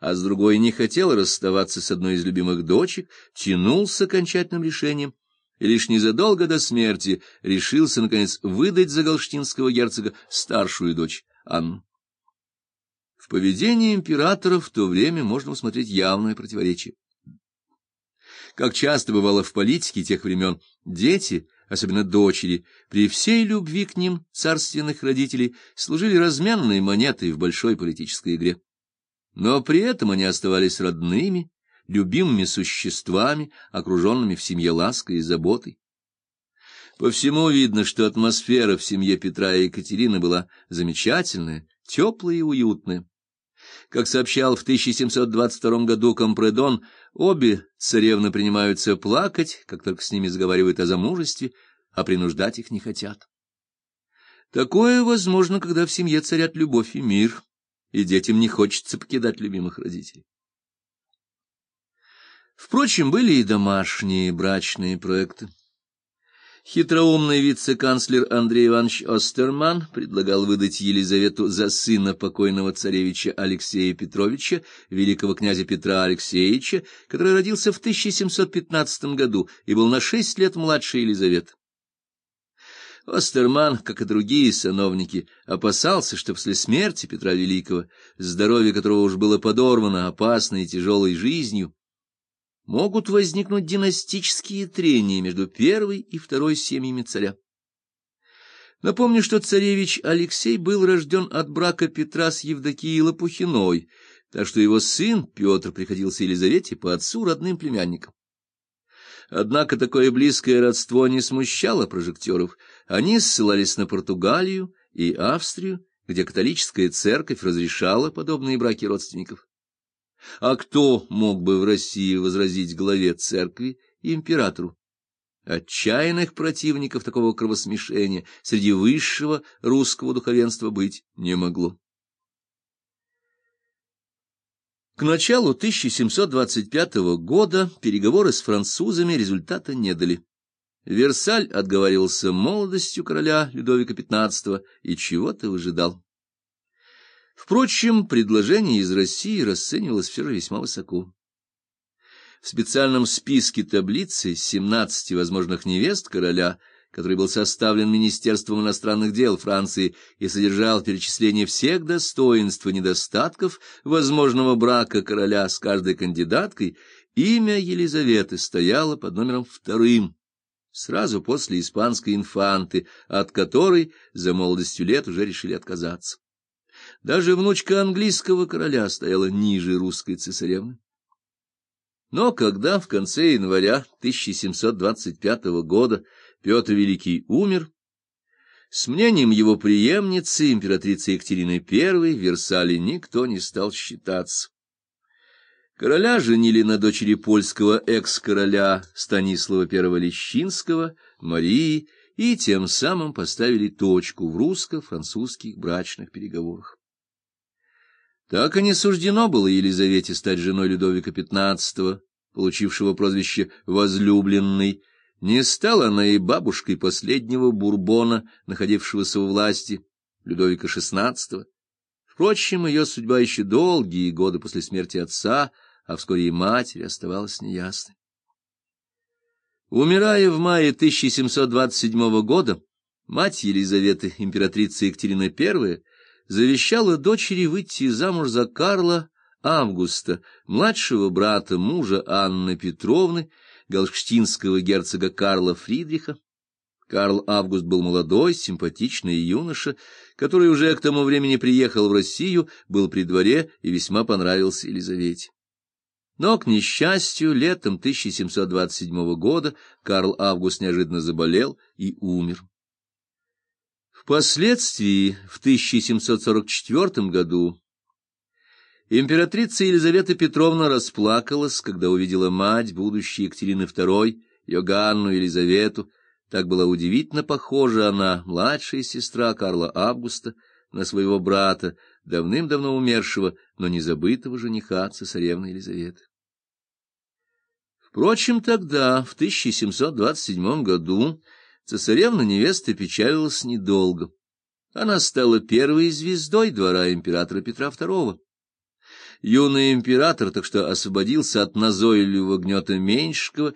а с другой не хотел расставаться с одной из любимых дочек, тянул с окончательным решением и лишь незадолго до смерти решился, наконец, выдать за галштинского герцога старшую дочь Анну. В поведении императора в то время можно усмотреть явное противоречие. Как часто бывало в политике тех времен, дети, особенно дочери, при всей любви к ним царственных родителей, служили разменной монетой в большой политической игре. Но при этом они оставались родными, любимыми существами, окруженными в семье лаской и заботой. По всему видно, что атмосфера в семье Петра и Екатерины была замечательная, теплая и уютная. Как сообщал в 1722 году Компредон, обе царевны принимаются плакать, как только с ними заговаривают о замужестве, а принуждать их не хотят. Такое возможно, когда в семье царят любовь и мир, и детям не хочется покидать любимых родителей. Впрочем, были и домашние брачные проекты. Хитроумный вице-канцлер Андрей Иванович Остерман предлагал выдать Елизавету за сына покойного царевича Алексея Петровича, великого князя Петра Алексеевича, который родился в 1715 году и был на шесть лет младше Елизаветы. Остерман, как и другие сановники, опасался, что после смерти Петра Великого, здоровье которого уж было подорвано опасной и тяжелой жизнью, могут возникнуть династические трения между первой и второй семьями царя. Напомню, что царевич Алексей был рожден от брака Петра с Евдокией Лопухиной, так что его сын Петр приходился Елизавете по отцу родным племянником. Однако такое близкое родство не смущало прожекторов. Они ссылались на Португалию и Австрию, где католическая церковь разрешала подобные браки родственников. А кто мог бы в России возразить главе церкви и императору? Отчаянных противников такого кровосмешения среди высшего русского духовенства быть не могло. К началу 1725 года переговоры с французами результата не дали. Версаль отговаривался молодостью короля Людовика XV и чего-то выжидал. Впрочем, предложение из России расценивалось все же весьма высоко. В специальном списке таблицы 17 возможных невест короля, который был составлен Министерством иностранных дел Франции и содержал перечисление всех достоинств и недостатков возможного брака короля с каждой кандидаткой, имя Елизаветы стояло под номером вторым, сразу после испанской инфанты, от которой за молодостью лет уже решили отказаться. Даже внучка английского короля стояла ниже русской цесаревны. Но когда в конце января 1725 года Петр Великий умер, с мнением его преемницы, императрицы Екатерины I, в Версале никто не стал считаться. Короля женили на дочери польского экс-короля Станислава I Лещинского, Марии, и тем самым поставили точку в русско-французских брачных переговорах. Так и не суждено было Елизавете стать женой Людовика XV, получившего прозвище «возлюбленный», не стала она и бабушкой последнего Бурбона, находившегося у власти, Людовика XVI. Впрочем, ее судьба еще долгие годы после смерти отца, а вскоре и матери, оставалась неясной. Умирая в мае 1727 года, мать Елизаветы, императрица Екатерина I, завещала дочери выйти замуж за Карла Августа, младшего брата мужа Анны Петровны, галштинского герцога Карла Фридриха. Карл Август был молодой, симпатичный юноша, который уже к тому времени приехал в Россию, был при дворе и весьма понравился Елизавете. Но, к несчастью, летом 1727 года Карл Август неожиданно заболел и умер. Впоследствии, в 1744 году, императрица Елизавета Петровна расплакалась, когда увидела мать будущей Екатерины II, Йоганну Елизавету. Так была удивительно похожа она, младшая сестра Карла Августа, на своего брата, давным-давно умершего, но не забытого жениха цесаревны Елизаветы. Впрочем, тогда, в 1727 году, цесаревна-невеста печалилась недолго. Она стала первой звездой двора императора Петра II. Юный император так что освободился от назойливого гнета Меньшикова